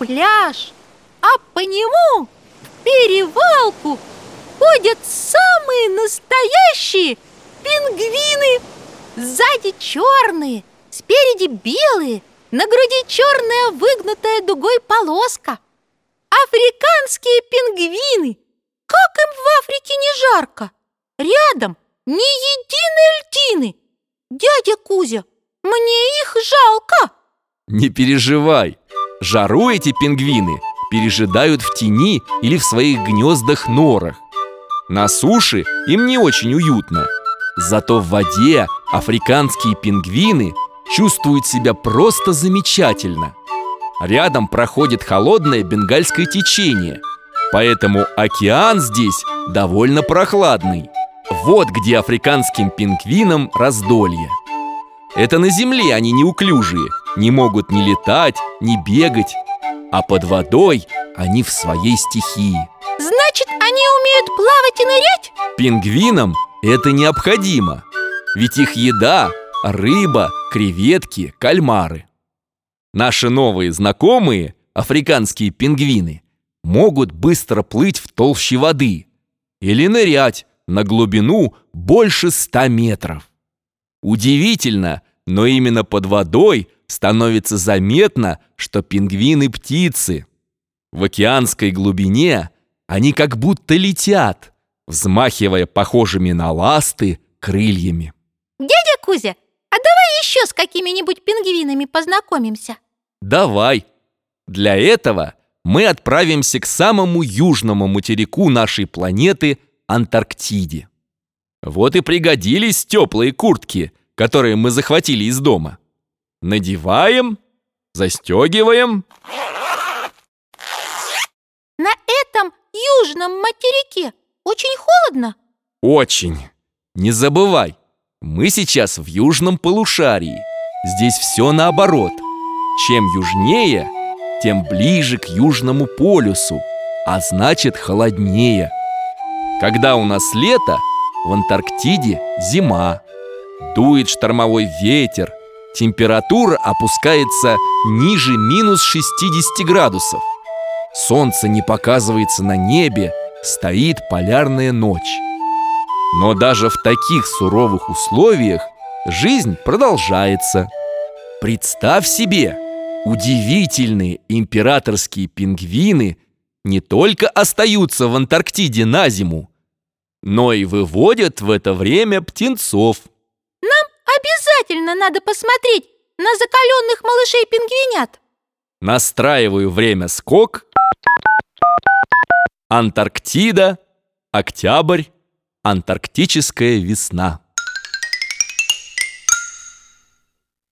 пляж, а по нему в перевалку ходят самые настоящие пингвины. Сзади черные, спереди белые, на груди черная выгнутая дугой полоска. Африканские пингвины! Как им в Африке не жарко! Рядом ни единой льдины! Дядя Кузя, мне их жалко! Не переживай, жару эти пингвины пережидают в тени или в своих гнездах-норах. На суше им не очень уютно, зато в воде африканские пингвины чувствуют себя просто замечательно. Рядом проходит холодное бенгальское течение, поэтому океан здесь довольно прохладный. Вот где африканским пингвинам раздолье. Это на земле они неуклюжие, не могут ни летать, ни бегать, а под водой они в своей стихии. Значит, они умеют плавать и нырять? Пингвинам это необходимо, ведь их еда – рыба, креветки, кальмары. Наши новые знакомые, африканские пингвины, могут быстро плыть в толще воды или нырять на глубину больше ста метров. Удивительно, но именно под водой становится заметно, что пингвины птицы. В океанской глубине они как будто летят, взмахивая похожими на ласты крыльями. Дядя Кузя, а давай еще с какими-нибудь пингвинами познакомимся. Давай. Для этого мы отправимся к самому южному материку нашей планеты Антарктиде. Вот и пригодились теплые куртки, которые мы захватили из дома. Надеваем, застегиваем. На этом южном материке очень холодно? Очень. Не забывай, мы сейчас в южном полушарии. Здесь все наоборот. Чем южнее, тем ближе к южному полюсу, а значит холоднее. Когда у нас лето, в Антарктиде зима. Дует штормовой ветер, температура опускается ниже минус 60 градусов. Солнце не показывается на небе, стоит полярная ночь. Но даже в таких суровых условиях жизнь продолжается. Представь себе, удивительные императорские пингвины не только остаются в Антарктиде на зиму, но и выводят в это время птенцов. Нам обязательно надо посмотреть на закаленных малышей-пингвинят. Настраиваю время скок. Антарктида, октябрь, антарктическая весна.